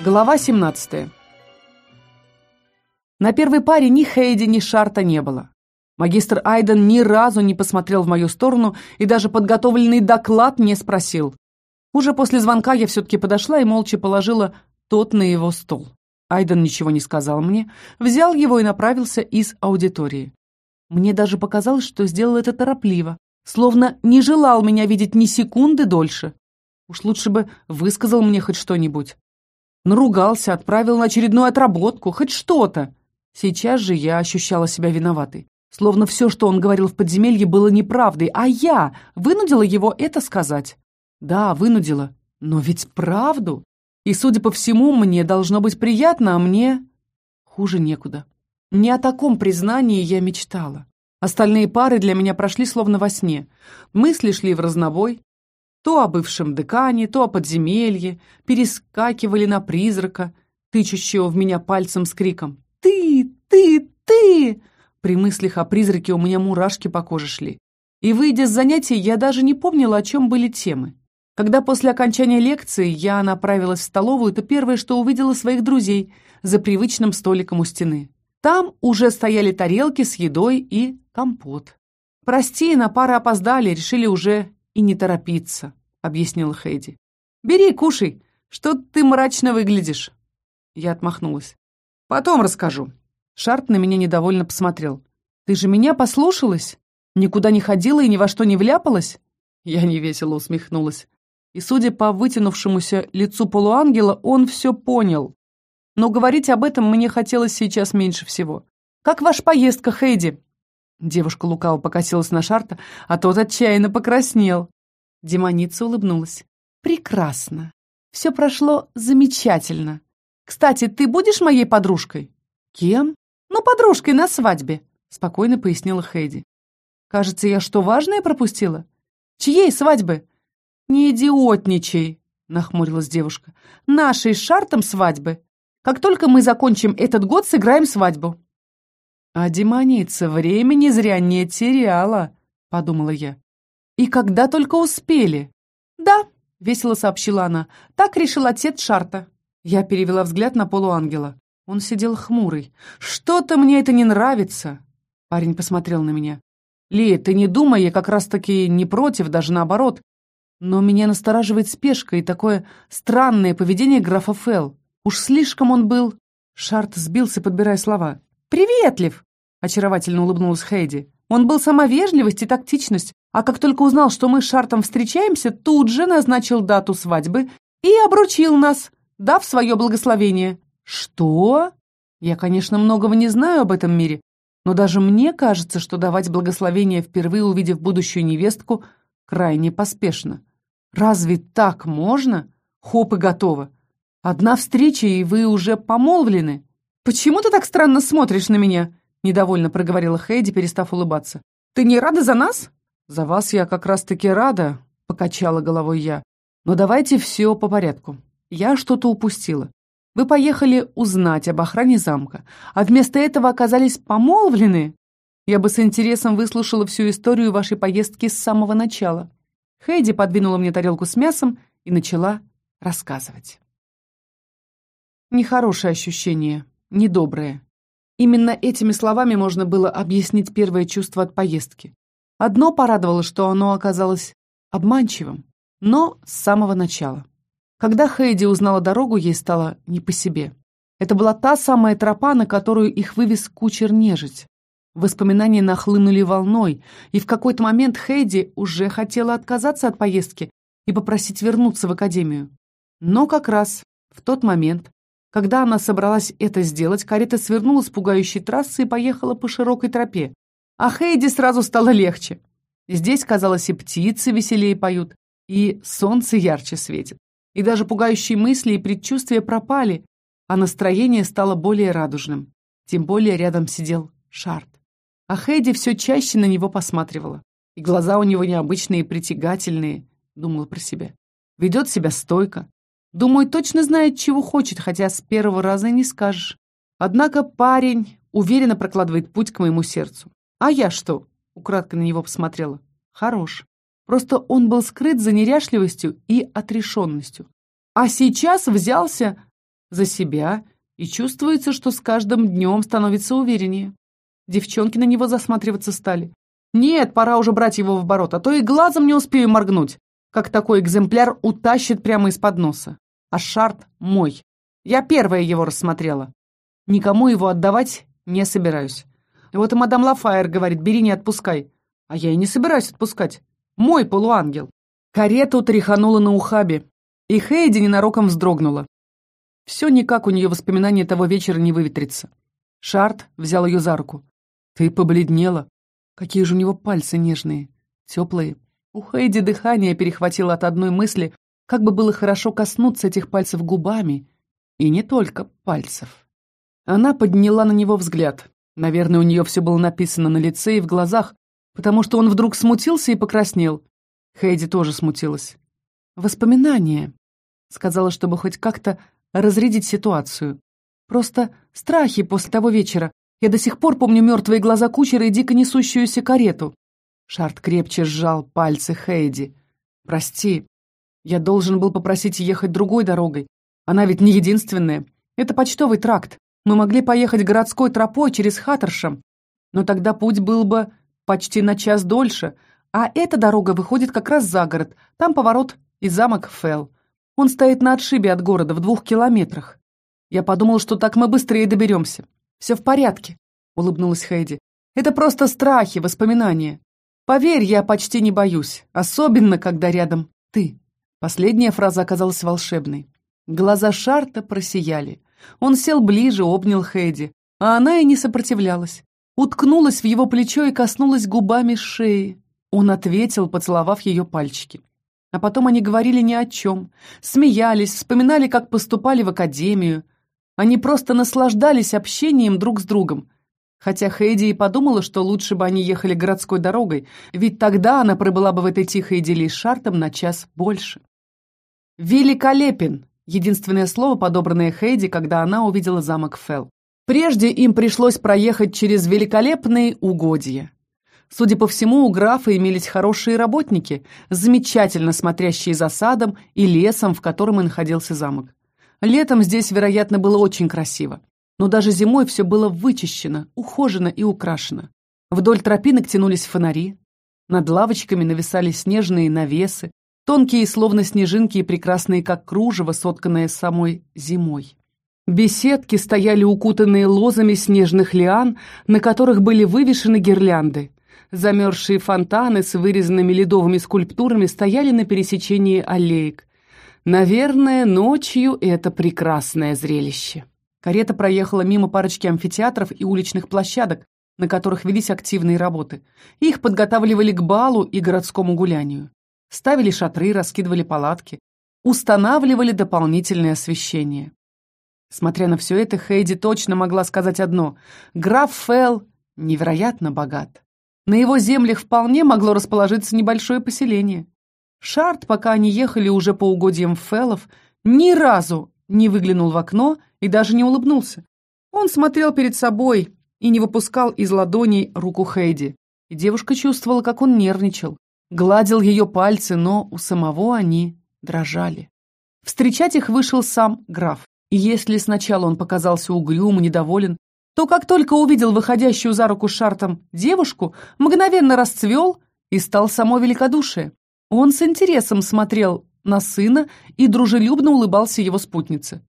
Глава 17. На первой паре ни Хейди, ни Шарта не было. Магистр Айден ни разу не посмотрел в мою сторону и даже подготовленный доклад не спросил. Уже после звонка я все-таки подошла и молча положила тот на его стол. Айден ничего не сказал мне, взял его и направился из аудитории. Мне даже показалось, что сделал это торопливо, словно не желал меня видеть ни секунды дольше. Уж лучше бы высказал мне хоть что-нибудь. Наругался, отправил на очередную отработку, хоть что-то. Сейчас же я ощущала себя виноватой. Словно все, что он говорил в подземелье, было неправдой, а я вынудила его это сказать. Да, вынудила, но ведь правду. И, судя по всему, мне должно быть приятно, а мне хуже некуда. Не о таком признании я мечтала. Остальные пары для меня прошли словно во сне. Мысли шли в разнобой, то о бывшем декане, то о подземелье, перескакивали на призрака, тычущего в меня пальцем с криком «Ты! Ты! Ты!» При мыслях о призраке у меня мурашки по коже шли. И, выйдя с занятий, я даже не помнила, о чем были темы. Когда после окончания лекции я направилась в столовую, то первое, что увидела своих друзей за привычным столиком у стены. Там уже стояли тарелки с едой и компот. Прости, на пары опоздали, решили уже и не торопиться», — объяснила Хейди. «Бери, кушай, что ты мрачно выглядишь». Я отмахнулась. «Потом расскажу». Шарт на меня недовольно посмотрел. «Ты же меня послушалась? Никуда не ходила и ни во что не вляпалась?» Я невесело усмехнулась. И, судя по вытянувшемуся лицу полуангела, он все понял. Но говорить об этом мне хотелось сейчас меньше всего. «Как ваша поездка, Хейди?» Девушка лукаво покосилась на Шарта, а тот отчаянно покраснел. Демоница улыбнулась. «Прекрасно. Все прошло замечательно. Кстати, ты будешь моей подружкой?» «Кем?» «Ну, подружкой на свадьбе», — спокойно пояснила Хейди. «Кажется, я что, важное пропустила? Чьей свадьбы?» «Не идиотничай», — нахмурилась девушка. «Нашей с Шартом свадьбы. Как только мы закончим этот год, сыграем свадьбу. «А демоница времени зря не теряла», — подумала я. «И когда только успели?» «Да», — весело сообщила она, — «так решил отец Шарта». Я перевела взгляд на полуангела. Он сидел хмурый. «Что-то мне это не нравится!» Парень посмотрел на меня. «Ли, ты не думай, я как раз-таки не против, даже наоборот. Но меня настораживает спешка и такое странное поведение графа Фелл. Уж слишком он был...» Шарт сбился, подбирая слова. «Приветлив!» — очаровательно улыбнулась Хейди. «Он был сама вежливость и тактичность, а как только узнал, что мы с Шартом встречаемся, тут же назначил дату свадьбы и обручил нас, дав свое благословение». «Что?» Я, конечно, многого не знаю об этом мире, но даже мне кажется, что давать благословение, впервые увидев будущую невестку, крайне поспешно. Разве так можно? Хоп и готово. Одна встреча, и вы уже помолвлены. «Почему ты так странно смотришь на меня?» — недовольно проговорила Хейди, перестав улыбаться. «Ты не рада за нас?» «За вас я как раз-таки рада», — покачала головой я. «Но давайте все по порядку. Я что-то упустила. Вы поехали узнать об охране замка, а вместо этого оказались помолвлены. Я бы с интересом выслушала всю историю вашей поездки с самого начала». Хейди подвинула мне тарелку с мясом и начала рассказывать. Нехорошее ощущение недоброе. Именно этими словами можно было объяснить первое чувство от поездки. Одно порадовало, что оно оказалось обманчивым, но с самого начала. Когда Хейди узнала дорогу, ей стало не по себе. Это была та самая тропа, на которую их вывез кучер нежить. Воспоминания нахлынули волной, и в какой-то момент Хейди уже хотела отказаться от поездки и попросить вернуться в академию. Но как раз в тот момент когда она собралась это сделать, карета свернула с пугающей трассы и поехала по широкой тропе. А Хейди сразу стало легче. Здесь, казалось, и птицы веселее поют, и солнце ярче светит. И даже пугающие мысли и предчувствия пропали, а настроение стало более радужным. Тем более рядом сидел Шарт. А Хейди все чаще на него посматривала. И глаза у него необычные и притягательные, думала про себя. Ведет себя стойко, Думаю, точно знает, чего хочет, хотя с первого раза не скажешь. Однако парень уверенно прокладывает путь к моему сердцу. А я что? Украдкой на него посмотрела. Хорош. Просто он был скрыт за неряшливостью и отрешенностью. А сейчас взялся за себя, и чувствуется, что с каждым днем становится увереннее. Девчонки на него засматриваться стали. Нет, пора уже брать его в оборот, а то и глазом не успею моргнуть, как такой экземпляр утащит прямо из-под носа. А шарт мой. Я первая его рассмотрела. Никому его отдавать не собираюсь. Вот и мадам Лафайер говорит, бери, не отпускай. А я и не собираюсь отпускать. Мой полуангел. Карету тряханула на ухабе, и Хейди ненароком вздрогнула. Все никак у нее воспоминания того вечера не выветрится. Шарт взял ее за руку. «Ты побледнела. Какие же у него пальцы нежные, теплые». У Хейди дыхание перехватило от одной мысли, как бы было хорошо коснуться этих пальцев губами. И не только пальцев. Она подняла на него взгляд. Наверное, у нее все было написано на лице и в глазах, потому что он вдруг смутился и покраснел. Хейди тоже смутилась. «Воспоминания», — сказала, чтобы хоть как-то разрядить ситуацию. «Просто страхи после того вечера. Я до сих пор помню мертвые глаза кучера и дико несущуюся карету». Шарт крепче сжал пальцы Хейди. «Прости, я должен был попросить ехать другой дорогой. Она ведь не единственная. Это почтовый тракт. Мы могли поехать городской тропой через Хаттершем, но тогда путь был бы почти на час дольше, а эта дорога выходит как раз за город, там поворот и замок Фелл. Он стоит на отшибе от города в двух километрах. Я подумал, что так мы быстрее доберемся. Все в порядке, улыбнулась Хейди. Это просто страхи, воспоминания. Поверь, я почти не боюсь, особенно когда рядом ты. Последняя фраза оказалась волшебной. Глаза Шарта просияли. Он сел ближе, обнял Хэдди, а она и не сопротивлялась. Уткнулась в его плечо и коснулась губами шеи. Он ответил, поцеловав ее пальчики. А потом они говорили ни о чем, смеялись, вспоминали, как поступали в академию. Они просто наслаждались общением друг с другом. Хотя Хейди и подумала, что лучше бы они ехали городской дорогой, ведь тогда она пробыла бы в этой тихой идиллии с Шартом на час больше. «Великолепен!» Единственное слово, подобранное Хейди, когда она увидела замок Фелл. Прежде им пришлось проехать через великолепные угодья. Судя по всему, у графа имелись хорошие работники, замечательно смотрящие за садом и лесом, в котором и находился замок. Летом здесь, вероятно, было очень красиво. Но даже зимой все было вычищено, ухожено и украшено. Вдоль тропинок тянулись фонари. Над лавочками нависали снежные навесы, Тонкие, словно снежинки, и прекрасные, как кружево, сотканное самой зимой. Беседки стояли укутанные лозами снежных лиан, на которых были вывешены гирлянды. Замерзшие фонтаны с вырезанными ледовыми скульптурами стояли на пересечении аллеек. Наверное, ночью это прекрасное зрелище. Карета проехала мимо парочки амфитеатров и уличных площадок, на которых велись активные работы. Их подготавливали к балу и городскому гулянию ставили шатры, раскидывали палатки, устанавливали дополнительное освещение. Смотря на все это, Хейди точно могла сказать одно — граф Фелл невероятно богат. На его землях вполне могло расположиться небольшое поселение. Шарт, пока они ехали уже по угодьям Феллов, ни разу не выглянул в окно и даже не улыбнулся. Он смотрел перед собой и не выпускал из ладоней руку Хейди. И девушка чувствовала, как он нервничал гладил ее пальцы, но у самого они дрожали. Встречать их вышел сам граф. И если сначала он показался угрюм и недоволен, то как только увидел выходящую за руку шартом девушку, мгновенно расцвел и стал само великодушие. Он с интересом смотрел на сына и дружелюбно улыбался его спутнице.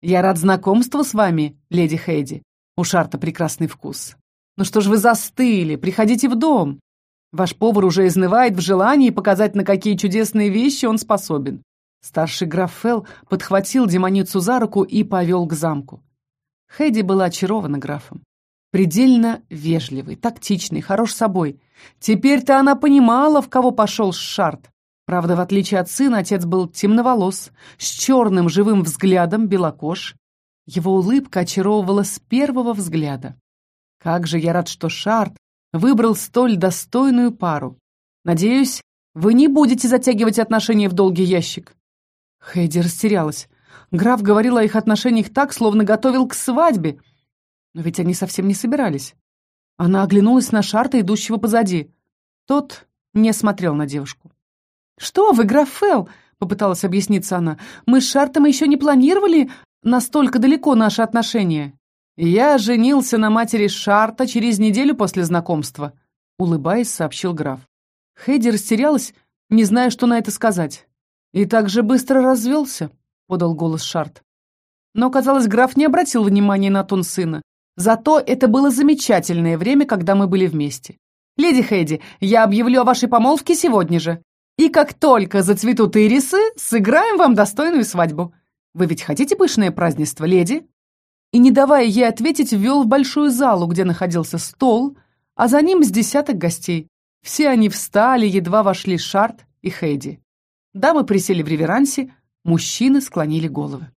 «Я рад знакомству с вами, леди Хейди. У Шарта прекрасный вкус. Ну что ж вы застыли? Приходите в дом. Ваш повар уже изнывает в желании показать, на какие чудесные вещи он способен. Старший граф Фелл подхватил демоницу за руку и повел к замку. Хэдди была очарована графом. Предельно вежливый, тактичный, хорош собой. Теперь-то она понимала, в кого пошел Шарт. Правда, в отличие от сына, отец был темноволос, с черным живым взглядом, белокож. Его улыбка очаровывала с первого взгляда. Как же я рад, что Шарт выбрал столь достойную пару. Надеюсь, вы не будете затягивать отношения в долгий ящик». Хэйди растерялась. Граф говорил о их отношениях так, словно готовил к свадьбе. Но ведь они совсем не собирались. Она оглянулась на Шарта, идущего позади. Тот не смотрел на девушку. «Что вы, граф Фелл?» — попыталась объясниться она. «Мы с Шартом еще не планировали настолько далеко наши отношения. Я женился на матери Шарта через неделю после знакомства», — улыбаясь, сообщил граф. Хэдди растерялась, не зная, что на это сказать. «И так же быстро развелся», — подал голос Шарт. Но, казалось, граф не обратил внимания на тон сына. Зато это было замечательное время, когда мы были вместе. «Леди Хэдди, я объявлю о вашей помолвке сегодня же. И как только зацветут ирисы, сыграем вам достойную свадьбу. Вы ведь хотите пышное празднество, леди?» И, не давая ей ответить, ввел в большую залу, где находился стол, а за ним с десяток гостей. Все они встали, едва вошли Шарт и Хэдди. Дамы присели в реверансе, мужчины склонили головы.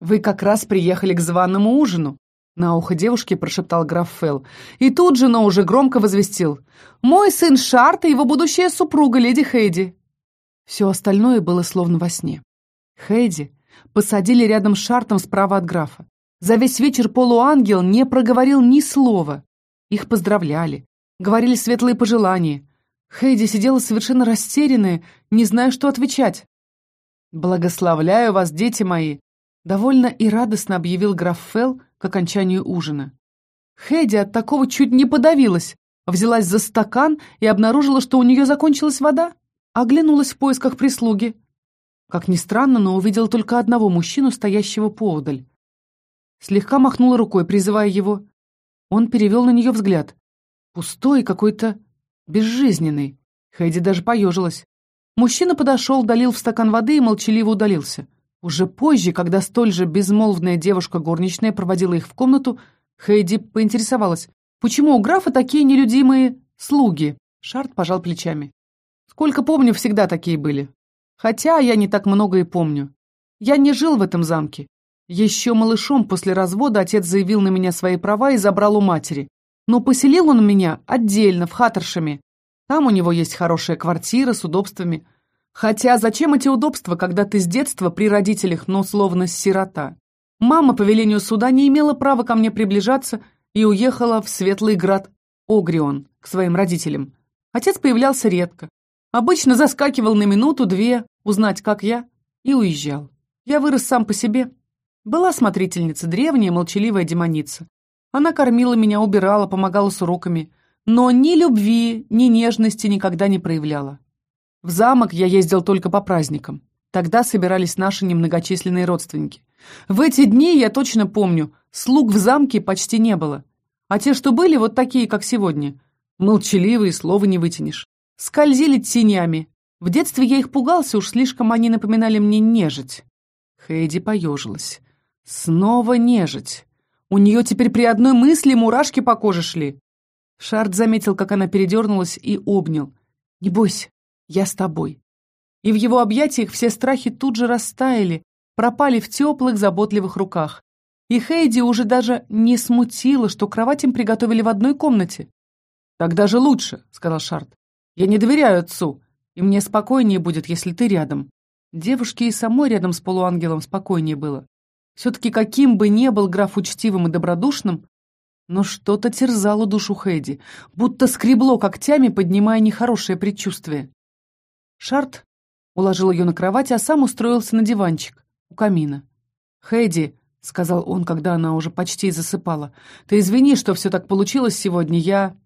«Вы как раз приехали к званому ужину», — на ухо девушки прошептал граф Фелл. И тут же, но уже громко возвестил. «Мой сын Шарт и его будущая супруга, леди Хэйди». Все остальное было словно во сне. Хэйди посадили рядом с Шартом справа от графа. За весь вечер полуангел не проговорил ни слова. Их поздравляли, говорили светлые пожелания. Хэйди сидела совершенно растерянная, не зная, что отвечать. «Благословляю вас, дети мои!» Довольно и радостно объявил граф Фелл к окончанию ужина. Хэдди от такого чуть не подавилась, взялась за стакан и обнаружила, что у нее закончилась вода. Оглянулась в поисках прислуги. Как ни странно, но увидела только одного мужчину, стоящего поодаль. Слегка махнула рукой, призывая его. Он перевел на нее взгляд. Пустой, какой-то безжизненный. Хэдди даже поежилась. Мужчина подошел, долил в стакан воды и молчаливо удалился. Уже позже, когда столь же безмолвная девушка горничная проводила их в комнату, Хейди поинтересовалась, почему у графа такие нелюдимые слуги? Шарт пожал плечами. Сколько помню, всегда такие были. Хотя я не так много и помню. Я не жил в этом замке. Еще малышом после развода отец заявил на меня свои права и забрал у матери. Но поселил он меня отдельно, в Хаттершеме. Там у него есть хорошая квартира с удобствами. Хотя зачем эти удобства, когда ты с детства при родителях, но словно сирота? Мама по велению суда не имела права ко мне приближаться и уехала в Светлый Град Огрион к своим родителям. Отец появлялся редко. Обычно заскакивал на минуту-две, узнать, как я, и уезжал. Я вырос сам по себе. Была смотрительница, древняя, молчаливая демоница. Она кормила меня, убирала, помогала с уроками, но ни любви, ни нежности никогда не проявляла. В замок я ездил только по праздникам. Тогда собирались наши немногочисленные родственники. В эти дни, я точно помню, слуг в замке почти не было. А те, что были, вот такие, как сегодня. Молчаливые, слова не вытянешь. Скользили тенями. В детстве я их пугался, уж слишком они напоминали мне нежить. Хейди поежилась. Снова нежить. У нее теперь при одной мысли мурашки по коже шли. Шарт заметил, как она передернулась, и обнял. «Не бойся, я с тобой». И в его объятиях все страхи тут же растаяли, пропали в теплых, заботливых руках. И Хейди уже даже не смутило, что кровать им приготовили в одной комнате. «Так даже лучше», — сказал Шарт. «Я не доверяю отцу, и мне спокойнее будет, если ты рядом». Девушке и самой рядом с полуангелом спокойнее было. Все-таки каким бы ни был граф учтивым и добродушным, но что-то терзало душу Хэдди, будто скребло когтями, поднимая нехорошее предчувствие. Шарт уложил ее на кровать, а сам устроился на диванчик у камина. «Хэдди», — сказал он, когда она уже почти засыпала, — «ты извини, что все так получилось сегодня, я...»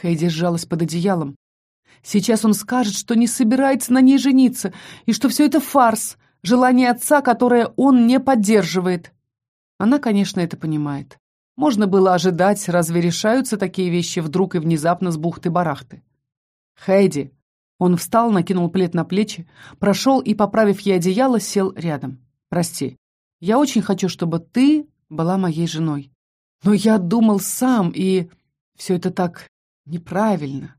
Хэдди сжалась под одеялом. «Сейчас он скажет, что не собирается на ней жениться, и что все это фарс, желание отца, которое он не поддерживает». Она, конечно, это понимает. Можно было ожидать, разве решаются такие вещи вдруг и внезапно с бухты-барахты. «Хэйди!» Он встал, накинул плед на плечи, прошел и, поправив ей одеяло, сел рядом. «Прости, я очень хочу, чтобы ты была моей женой. Но я думал сам, и все это так неправильно.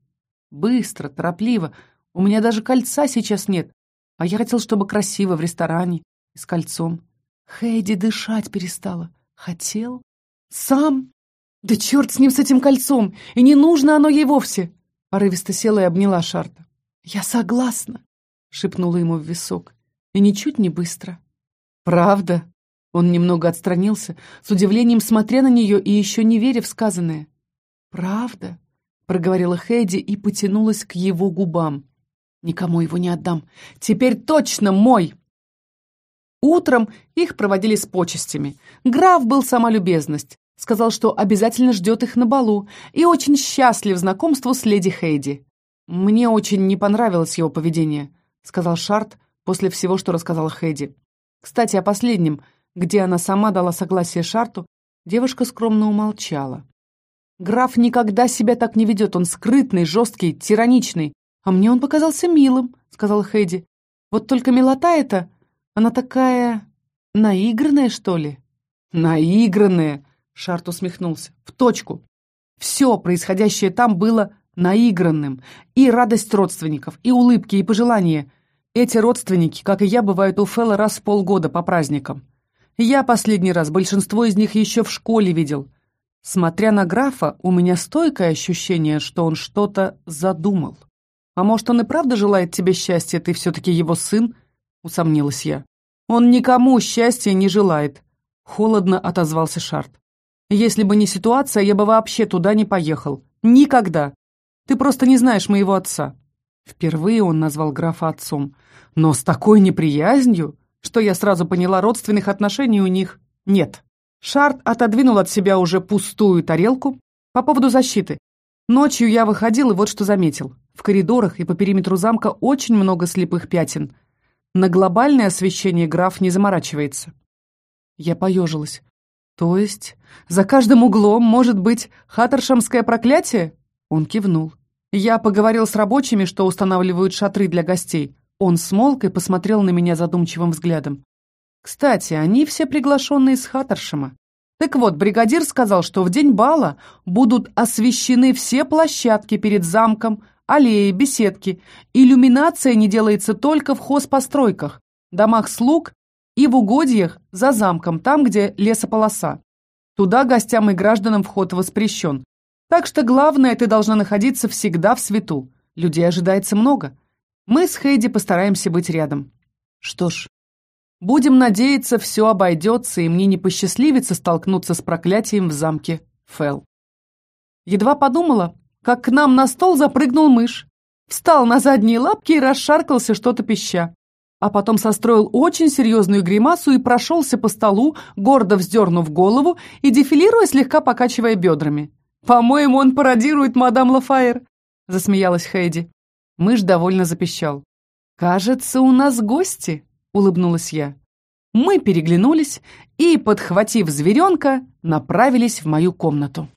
Быстро, торопливо. У меня даже кольца сейчас нет. А я хотел, чтобы красиво, в ресторане с кольцом. Хейди дышать перестала. Хотел? Сам? Да черт с ним, с этим кольцом! И не нужно оно ей вовсе!» Порывисто села и обняла Шарта. «Я согласна», — шепнула ему в висок. И ничуть не быстро. «Правда?» Он немного отстранился, с удивлением смотря на нее и еще не веря в сказанное. «Правда?» — проговорила Хэдди и потянулась к его губам. «Никому его не отдам. Теперь точно мой!» Утром их проводили с почестями. Граф был сама любезность. Сказал, что обязательно ждет их на балу и очень счастлив знакомству с леди Хейди. «Мне очень не понравилось его поведение», — сказал Шарт после всего, что рассказала Хейди. Кстати, о последнем, где она сама дала согласие Шарту, девушка скромно умолчала. «Граф никогда себя так не ведет, он скрытный, жесткий, тираничный. А мне он показался милым», — сказала Хейди. «Вот только милота эта она такая... наигранная, что ли?» «Наигранная!» — Шарт усмехнулся. «В точку. Все происходящее там было наигранным. И радость родственников, и улыбки, и пожелания. Эти родственники, как и я, бывают у Фэлла раз в полгода по праздникам. Я последний раз большинство из них еще в школе видел. Смотря на графа, у меня стойкое ощущение, что он что-то задумал. А может, он и правда желает тебе счастья, ты все-таки его сын?» — усомнилась я. «Он никому счастья не желает», — холодно отозвался Шарт. «Если бы не ситуация, я бы вообще туда не поехал. Никогда. Ты просто не знаешь моего отца». Впервые он назвал графа отцом, но с такой неприязнью, что я сразу поняла, родственных отношений у них нет. Шарт отодвинул от себя уже пустую тарелку по поводу защиты. Ночью я выходил и вот что заметил. В коридорах и по периметру замка очень много слепых пятен — на глобальное освещение граф не заморачивается. Я поежилась. То есть за каждым углом может быть хаттершамское проклятие? Он кивнул. Я поговорил с рабочими, что устанавливают шатры для гостей. Он смолк и посмотрел на меня задумчивым взглядом. Кстати, они все приглашенные из Хаттершема. Так вот, бригадир сказал, что в день бала будут освещены все площадки перед замком, аллеи, беседки. Иллюминация не делается только в хозпостройках, домах слуг и в угодьях за замком, там, где лесополоса. Туда гостям и гражданам вход воспрещен. Так что главное, ты должна находиться всегда в свету. Людей ожидается много. Мы с Хейди постараемся быть рядом. Что ж, будем надеяться, все обойдется, и мне не посчастливится столкнуться с проклятием в замке Фэл. Едва подумала, как к нам на стол запрыгнул мышь. Встал на задние лапки и расшаркался что-то пища. А потом состроил очень серьезную гримасу и прошелся по столу, гордо вздернув голову и дефилируя, слегка покачивая бедрами. «По-моему, он пародирует мадам Лафайер», — засмеялась Хейди. Мышь довольно запищал. «Кажется, у нас гости», — улыбнулась я. Мы переглянулись и, подхватив зверенка, направились в мою комнату.